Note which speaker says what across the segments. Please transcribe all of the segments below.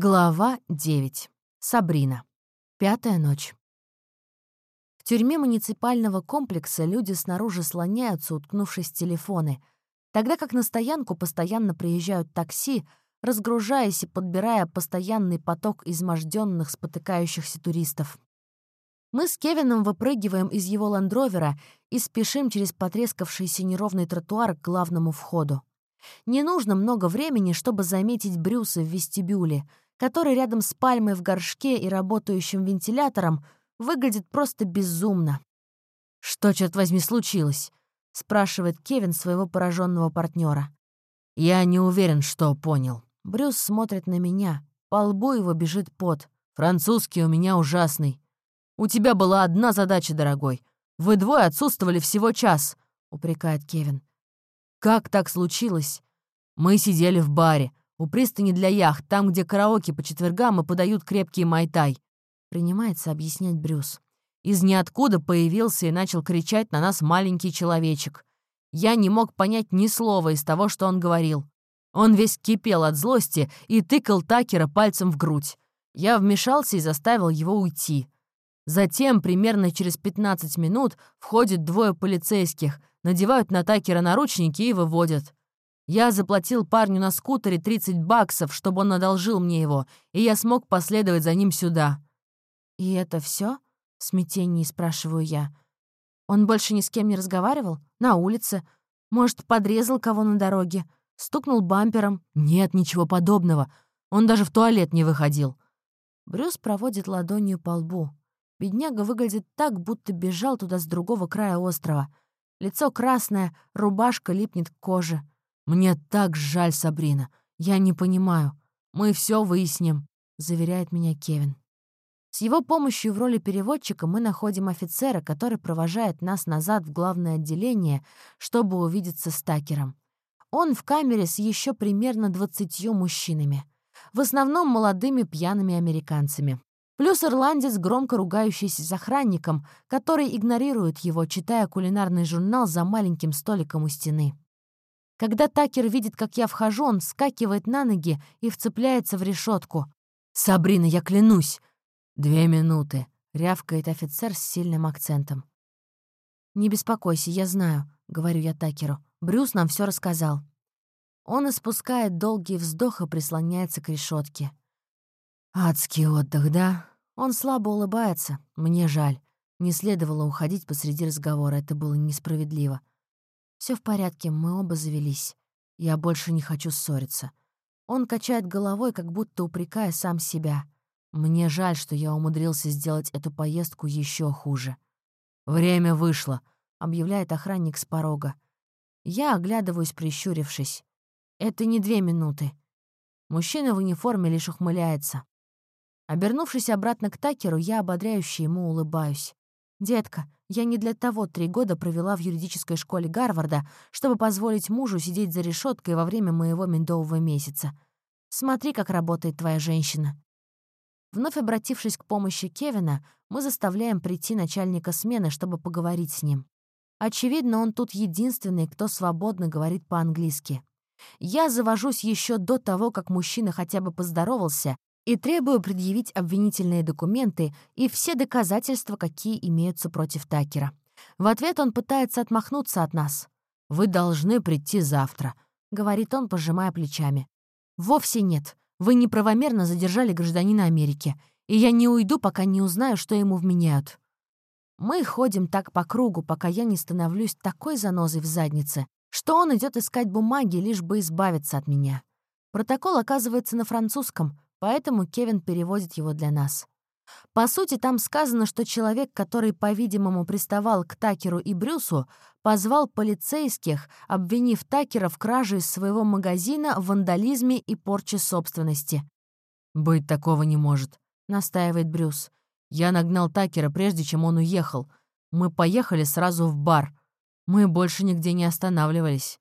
Speaker 1: Глава 9. Сабрина. Пятая ночь. В тюрьме муниципального комплекса люди снаружи слоняются, уткнувшись в телефоны, тогда как на стоянку постоянно приезжают такси, разгружаясь и подбирая постоянный поток изможденных, спотыкающихся туристов. Мы с Кевином выпрыгиваем из его ландровера и спешим через потрескавшийся неровный тротуар к главному входу. Не нужно много времени, чтобы заметить Брюса в вестибюле, который рядом с пальмой в горшке и работающим вентилятором выглядит просто безумно. «Что, черт возьми, случилось?» — спрашивает Кевин своего пораженного партнера. «Я не уверен, что понял». Брюс смотрит на меня. По лбу его бежит пот. «Французский у меня ужасный. У тебя была одна задача, дорогой. Вы двое отсутствовали всего час», — упрекает Кевин. Как так случилось? Мы сидели в баре, у пристани для яхт, там, где караоке по четвергам и подают крепкий майтай. Принимается объяснять Брюс. Из ниоткуда появился и начал кричать на нас маленький человечек. Я не мог понять ни слова из того, что он говорил. Он весь кипел от злости и тыкал Такера пальцем в грудь. Я вмешался и заставил его уйти. Затем, примерно через 15 минут, входит двое полицейских, надевают на Такера наручники и выводят. Я заплатил парню на скутере 30 баксов, чтобы он одолжил мне его, и я смог последовать за ним сюда». «И это все? в смятении спрашиваю я. «Он больше ни с кем не разговаривал? На улице? Может, подрезал кого на дороге? Стукнул бампером?» «Нет, ничего подобного. Он даже в туалет не выходил». Брюс проводит ладонью по лбу. Бедняга выглядит так, будто бежал туда с другого края острова — Лицо красное, рубашка липнет к коже. «Мне так жаль, Сабрина. Я не понимаю. Мы все выясним», — заверяет меня Кевин. С его помощью в роли переводчика мы находим офицера, который провожает нас назад в главное отделение, чтобы увидеться с Такером. Он в камере с еще примерно двадцатью мужчинами. В основном молодыми пьяными американцами. Плюс ирландец, громко ругающийся с охранником, который игнорирует его, читая кулинарный журнал за маленьким столиком у стены. Когда Такер видит, как я вхожу, он скакивает на ноги и вцепляется в решетку. «Сабрина, я клянусь!» «Две минуты», — рявкает офицер с сильным акцентом. «Не беспокойся, я знаю», — говорю я Такеру. «Брюс нам все рассказал». Он испускает долгий вздох и прислоняется к решетке. «Адский отдых, да?» Он слабо улыбается. Мне жаль. Не следовало уходить посреди разговора, это было несправедливо. Все в порядке, мы оба завелись. Я больше не хочу ссориться. Он качает головой, как будто упрекая сам себя. Мне жаль, что я умудрился сделать эту поездку еще хуже. «Время вышло», — объявляет охранник с порога. Я оглядываюсь, прищурившись. Это не две минуты. Мужчина в униформе лишь ухмыляется. Обернувшись обратно к Такеру, я ободряюще ему улыбаюсь. «Детка, я не для того три года провела в юридической школе Гарварда, чтобы позволить мужу сидеть за решеткой во время моего медового месяца. Смотри, как работает твоя женщина». Вновь обратившись к помощи Кевина, мы заставляем прийти начальника смены, чтобы поговорить с ним. Очевидно, он тут единственный, кто свободно говорит по-английски. Я завожусь еще до того, как мужчина хотя бы поздоровался, и требую предъявить обвинительные документы и все доказательства, какие имеются против Такера. В ответ он пытается отмахнуться от нас. «Вы должны прийти завтра», — говорит он, пожимая плечами. «Вовсе нет. Вы неправомерно задержали гражданина Америки, и я не уйду, пока не узнаю, что ему вменяют». Мы ходим так по кругу, пока я не становлюсь такой занозой в заднице, что он идет искать бумаги, лишь бы избавиться от меня. Протокол оказывается на французском, поэтому Кевин переводит его для нас. По сути, там сказано, что человек, который, по-видимому, приставал к Такеру и Брюсу, позвал полицейских, обвинив Такера в краже из своего магазина, вандализме и порче собственности. «Быть такого не может», — настаивает Брюс. «Я нагнал Такера, прежде чем он уехал. Мы поехали сразу в бар. Мы больше нигде не останавливались».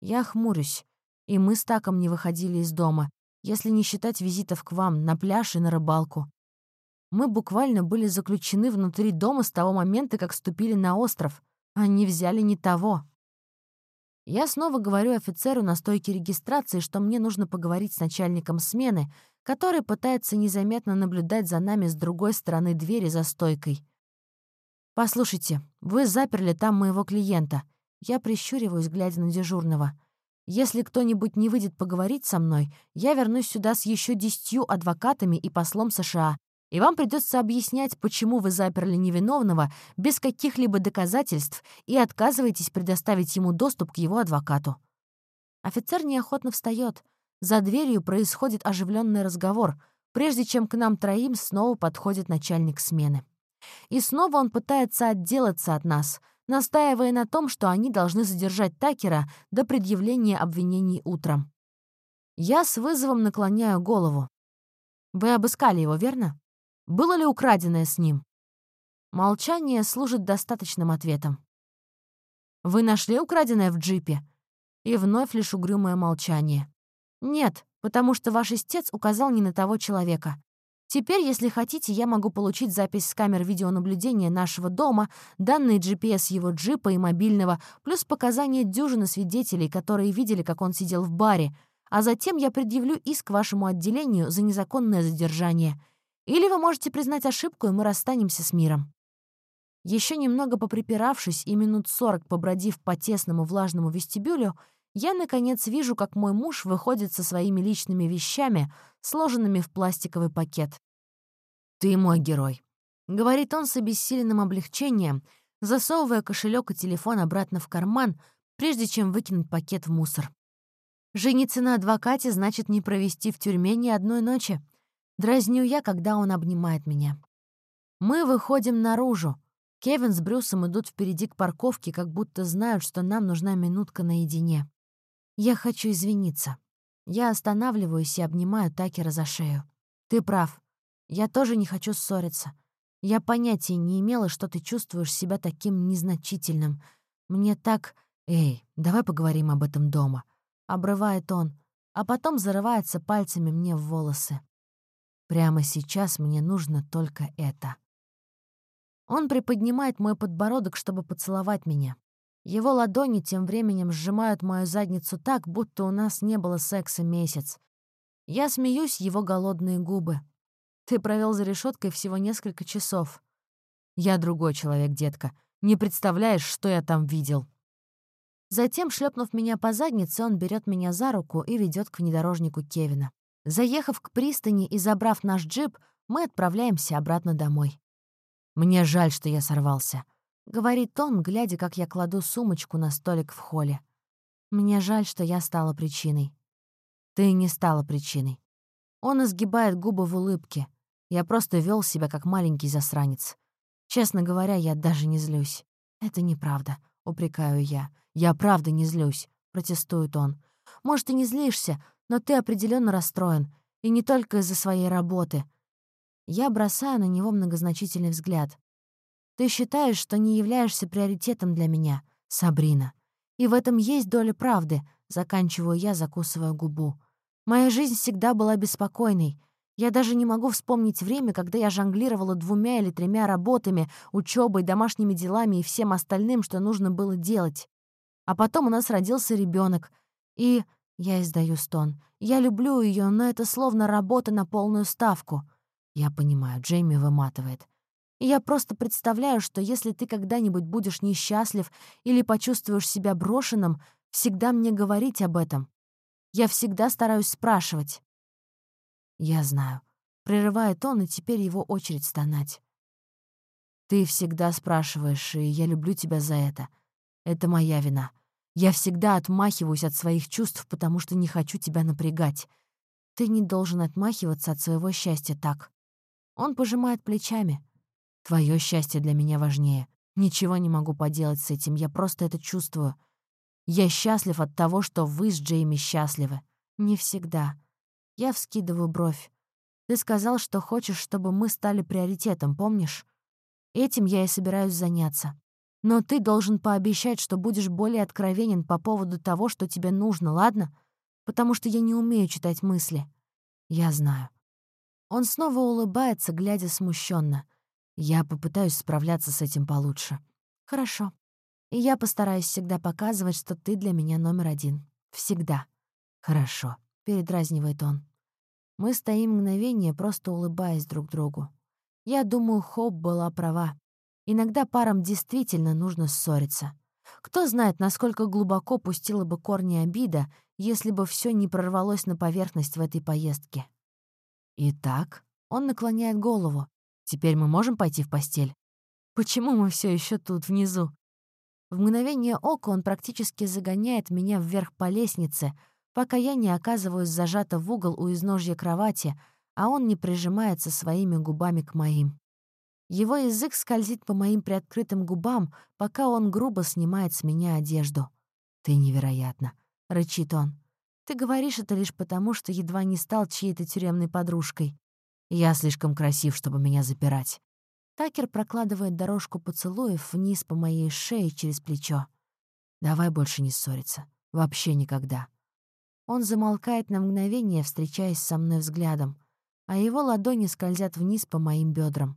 Speaker 1: Я хмурюсь, и мы с Таком не выходили из дома, если не считать визитов к вам на пляж и на рыбалку. Мы буквально были заключены внутри дома с того момента, как ступили на остров. Они взяли не того. Я снова говорю офицеру на стойке регистрации, что мне нужно поговорить с начальником смены, который пытается незаметно наблюдать за нами с другой стороны двери за стойкой. «Послушайте, вы заперли там моего клиента». Я прищуриваюсь, глядя на дежурного. «Если кто-нибудь не выйдет поговорить со мной, я вернусь сюда с еще десятью адвокатами и послом США, и вам придется объяснять, почему вы заперли невиновного без каких-либо доказательств и отказываетесь предоставить ему доступ к его адвокату». Офицер неохотно встает. За дверью происходит оживленный разговор, прежде чем к нам троим снова подходит начальник смены. И снова он пытается отделаться от нас, настаивая на том, что они должны задержать Такера до предъявления обвинений утром. Я с вызовом наклоняю голову. «Вы обыскали его, верно? Было ли украденное с ним?» Молчание служит достаточным ответом. «Вы нашли украденное в джипе?» И вновь лишь угрюмое молчание. «Нет, потому что ваш истец указал не на того человека. Теперь, если хотите, я могу получить запись с камер видеонаблюдения нашего дома, данные GPS его джипа и мобильного, плюс показания дюжины свидетелей, которые видели, как он сидел в баре, а затем я предъявлю иск вашему отделению за незаконное задержание. Или вы можете признать ошибку, и мы расстанемся с миром». Еще немного поприпиравшись и минут сорок побродив по тесному влажному вестибюлю, я, наконец, вижу, как мой муж выходит со своими личными вещами, сложенными в пластиковый пакет. «Ты мой герой», — говорит он с обессиленным облегчением, засовывая кошелек и телефон обратно в карман, прежде чем выкинуть пакет в мусор. «Жениться на адвокате значит не провести в тюрьме ни одной ночи», — дразню я, когда он обнимает меня. Мы выходим наружу. Кевин с Брюсом идут впереди к парковке, как будто знают, что нам нужна минутка наедине. Я хочу извиниться. Я останавливаюсь и обнимаю Такера за шею. Ты прав. Я тоже не хочу ссориться. Я понятия не имела, что ты чувствуешь себя таким незначительным. Мне так... Эй, давай поговорим об этом дома. Обрывает он, а потом зарывается пальцами мне в волосы. Прямо сейчас мне нужно только это. Он приподнимает мой подбородок, чтобы поцеловать меня. Его ладони тем временем сжимают мою задницу так, будто у нас не было секса месяц. Я смеюсь его голодные губы. Ты провел за решеткой всего несколько часов. Я другой человек, детка. Не представляешь, что я там видел. Затем, шлепнув меня по заднице, он берет меня за руку и ведет к внедорожнику Кевина. Заехав к пристани и забрав наш джип, мы отправляемся обратно домой. Мне жаль, что я сорвался. — говорит он, глядя, как я кладу сумочку на столик в холле. «Мне жаль, что я стала причиной». «Ты не стала причиной». Он изгибает губы в улыбке. Я просто вел себя как маленький засранец. Честно говоря, я даже не злюсь. «Это неправда», — упрекаю я. «Я правда не злюсь», — протестует он. «Может, и не злишься, но ты определенно расстроен. И не только из-за своей работы». Я бросаю на него многозначительный взгляд. Ты считаешь, что не являешься приоритетом для меня, Сабрина. И в этом есть доля правды, заканчиваю я, закусывая губу. Моя жизнь всегда была беспокойной. Я даже не могу вспомнить время, когда я жонглировала двумя или тремя работами, учебой, домашними делами и всем остальным, что нужно было делать. А потом у нас родился ребенок, и я издаю стон. Я люблю ее, но это словно работа на полную ставку. Я понимаю, Джейми выматывает. И я просто представляю, что если ты когда-нибудь будешь несчастлив или почувствуешь себя брошенным, всегда мне говорить об этом. Я всегда стараюсь спрашивать. Я знаю. Прерывает он, и теперь его очередь стонать. Ты всегда спрашиваешь, и я люблю тебя за это. Это моя вина. Я всегда отмахиваюсь от своих чувств, потому что не хочу тебя напрягать. Ты не должен отмахиваться от своего счастья так. Он пожимает плечами. Твое счастье для меня важнее. Ничего не могу поделать с этим, я просто это чувствую. Я счастлив от того, что вы с Джейми счастливы. Не всегда. Я вскидываю бровь. Ты сказал, что хочешь, чтобы мы стали приоритетом, помнишь? Этим я и собираюсь заняться. Но ты должен пообещать, что будешь более откровенен по поводу того, что тебе нужно, ладно? Потому что я не умею читать мысли. Я знаю. Он снова улыбается, глядя смущенно. Я попытаюсь справляться с этим получше. Хорошо. И я постараюсь всегда показывать, что ты для меня номер один. Всегда. Хорошо. Передразнивает он. Мы стоим мгновение, просто улыбаясь друг другу. Я думаю, Хоп была права. Иногда парам действительно нужно ссориться. Кто знает, насколько глубоко пустила бы корни обида, если бы все не прорвалось на поверхность в этой поездке. Итак, он наклоняет голову. Теперь мы можем пойти в постель? Почему мы все еще тут, внизу? В мгновение ока он практически загоняет меня вверх по лестнице, пока я не оказываюсь зажата в угол у изножья кровати, а он не прижимается своими губами к моим. Его язык скользит по моим приоткрытым губам, пока он грубо снимает с меня одежду. «Ты невероятна», — рычит он. «Ты говоришь это лишь потому, что едва не стал чьей-то тюремной подружкой. Я слишком красив, чтобы меня запирать. Такер прокладывает дорожку поцелуев вниз по моей шее через плечо. «Давай больше не ссориться. Вообще никогда». Он замолкает на мгновение, встречаясь со мной взглядом, а его ладони скользят вниз по моим бедрам.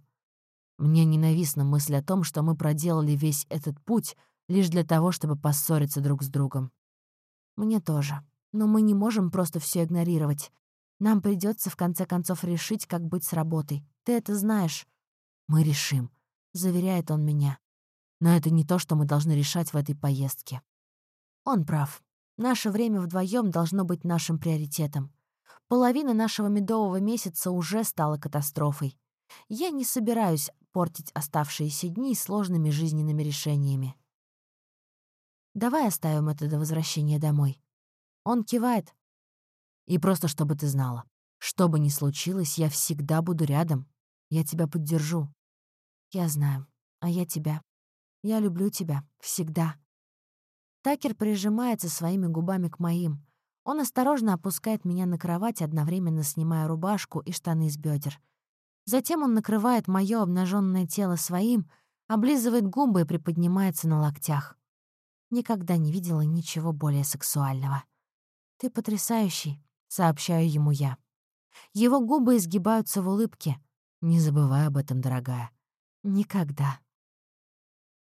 Speaker 1: Мне ненавистна мысль о том, что мы проделали весь этот путь лишь для того, чтобы поссориться друг с другом. Мне тоже. Но мы не можем просто все игнорировать. Нам придется в конце концов решить, как быть с работой. Ты это знаешь. «Мы решим», — заверяет он меня. «Но это не то, что мы должны решать в этой поездке». Он прав. Наше время вдвоем должно быть нашим приоритетом. Половина нашего медового месяца уже стала катастрофой. Я не собираюсь портить оставшиеся дни сложными жизненными решениями. Давай оставим это до возвращения домой. Он кивает. И просто чтобы ты знала, что бы ни случилось, я всегда буду рядом. Я тебя поддержу. Я знаю. А я тебя. Я люблю тебя. Всегда. Такер прижимается своими губами к моим. Он осторожно опускает меня на кровать, одновременно снимая рубашку и штаны с бедер. Затем он накрывает мое обнаженное тело своим, облизывает губы и приподнимается на локтях. Никогда не видела ничего более сексуального. «Ты потрясающий», — сообщаю ему я. Его губы изгибаются в улыбке. «Не забывай об этом, дорогая. Никогда.